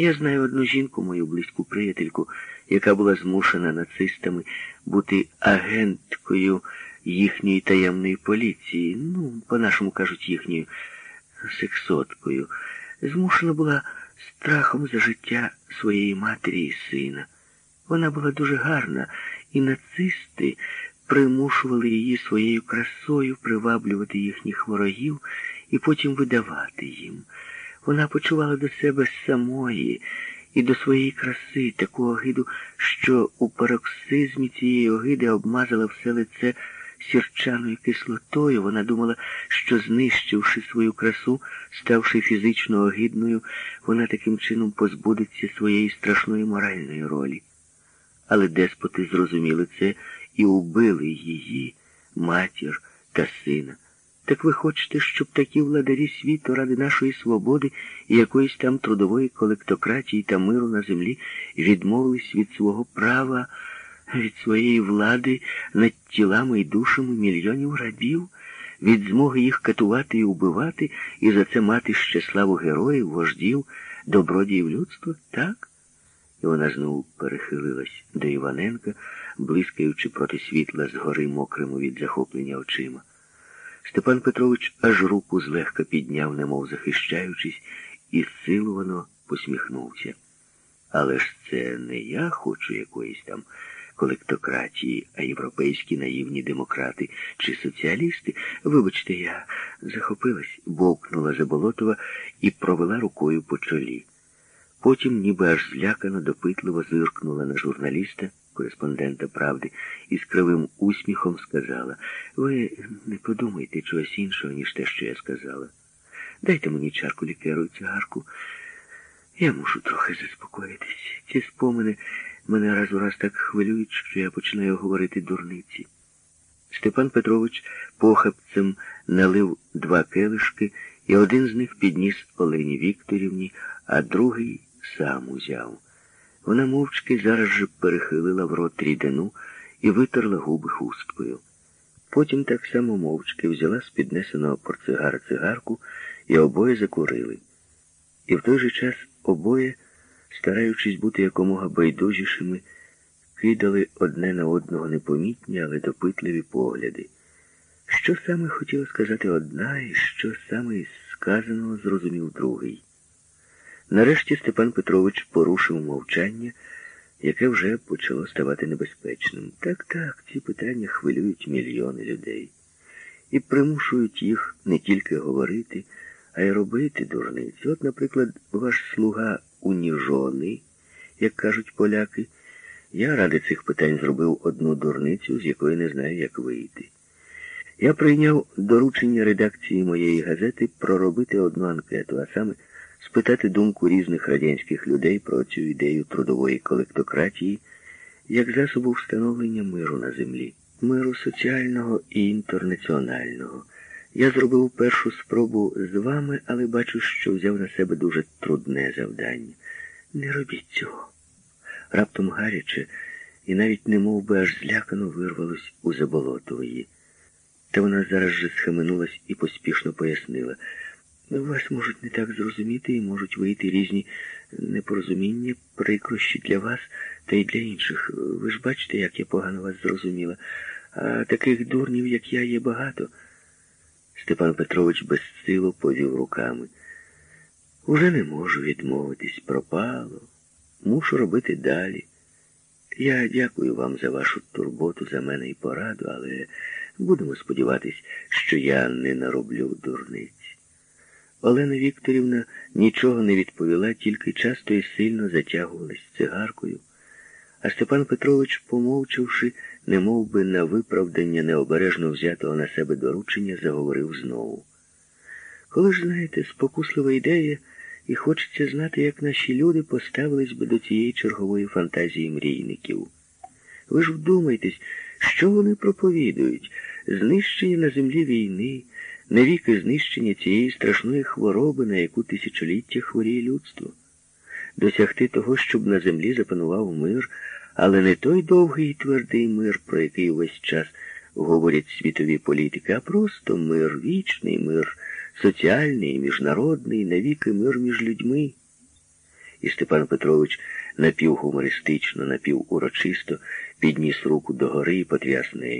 Я знаю одну жінку, мою близьку приятельку, яка була змушена нацистами бути агенткою їхньої таємної поліції, ну, по-нашому кажуть, їхньою сексоткою. Змушена була страхом за життя своєї матері і сина. Вона була дуже гарна, і нацисти примушували її своєю красою приваблювати їхніх ворогів і потім видавати їм. Вона почувала до себе самої і до своєї краси таку огиду, що у пароксизмі цієї огиди обмазала все лице сірчаною кислотою. Вона думала, що, знищивши свою красу, ставши фізично огидною, вона таким чином позбудеться своєї страшної моральної ролі. Але деспоти зрозуміли це і убили її, матір та сина. Так ви хочете, щоб такі владарі світу ради нашої свободи і якоїсь там трудової колектократії та миру на землі відмовились від свого права, від своєї влади над тілами і душами мільйонів рабів, від змоги їх катувати і убивати, і за це мати ще славу героїв, вождів, добродіїв людства? Так? І вона знову перехилилась до Іваненка, блискаючи проти світла згори мокрими від захоплення очима. Степан Петрович аж руку злегка підняв, немов захищаючись, і силовано посміхнувся. Але ж це не я хочу якоїсь там колектократії, а європейські наївні демократи чи соціалісти. Вибачте, я захопилась, бовкнула Заболотова і провела рукою по чолі. Потім, ніби аж злякано, допитливо зиркнула на журналіста, кореспондента правди, і з кривим усміхом сказала, ви не подумайте чогось іншого, ніж те, що я сказала. Дайте мені чарку лікеру і цигарку. Я мушу трохи заспокоїтись. Ці спомини мене раз у раз так хвилюють, що я починаю говорити дурниці. Степан Петрович похапцем налив два келишки, і один з них підніс Олені Вікторівні, а другий сам узяв. Вона мовчки зараз же перехилила в рот рідину і витерла губи хусткою. Потім так само мовчки взяла з піднесеного портсигара цигарку і обоє закурили. І в той же час обоє, стараючись бути якомога байдужішими, кидали одне на одного непомітні, але допитливі погляди. Що саме хотіла сказати одна, і що саме із сказаного зрозумів другий. Нарешті Степан Петрович порушив мовчання, яке вже почало ставати небезпечним. Так, так, ці питання хвилюють мільйони людей і примушують їх не тільки говорити, а й робити дурниці. От, наприклад, ваш слуга уніжоний, як кажуть поляки, я ради цих питань зробив одну дурницю, з якої не знаю, як вийти. Я прийняв доручення редакції моєї газети проробити одну анкету, а саме спитати думку різних радянських людей про цю ідею трудової колектократії як засобу встановлення миру на землі, миру соціального і інтернаціонального. Я зробив першу спробу з вами, але бачу, що взяв на себе дуже трудне завдання. Не робіть цього. Раптом гаряче і навіть не мов би аж злякано вирвалось у заболотової. Та вона зараз же схаменулась і поспішно пояснила. Вас можуть не так зрозуміти і можуть вийти різні непорозуміння, прикрощі для вас та й для інших. Ви ж бачите, як я погано вас зрозуміла. А таких дурнів, як я, є багато. Степан Петрович безсило повів руками. Уже не можу відмовитись, пропало. Мушу робити далі. Я дякую вам за вашу турботу, за мене і пораду, але будемо сподіватись, що я не нароблю дурниць. Олена Вікторівна нічого не відповіла, тільки часто і сильно затягувалась цигаркою. А Степан Петрович, помовчавши, не би на виправдання необережно взятого на себе доручення, заговорив знову. Коли ж, знаєте, спокуслива ідея, і хочеться знати, як наші люди поставились би до цієї чергової фантазії мрійників. Ви ж вдумайтесь, що вони проповідують, знищення на землі війни, навіки знищення цієї страшної хвороби, на яку тисячоліття хворіє людство, досягти того, щоб на землі запанував мир, але не той довгий і твердий мир, про який увесь час говорять світові політики, а просто мир, вічний мир, соціальний, міжнародний, навіки мир між людьми. І Степан Петрович напівгумористично, напівурочисто підніс руку догори і потряс нею.